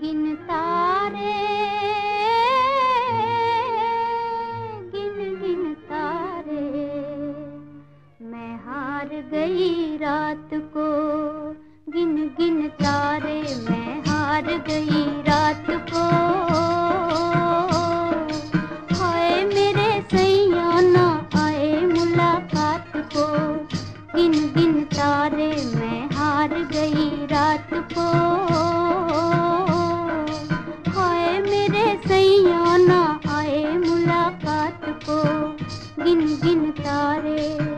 गिन तारे, गिन गिन तारे। मैं हार गई रात को, गिन गिन तारे। मैं हार गई रात को। हाय मेरे सैया ना आए मुलाकात को। गिन गिन तारे, मैं हार गई रात को। रे सैया ना आए मुलाकात को गिन गिन तारे।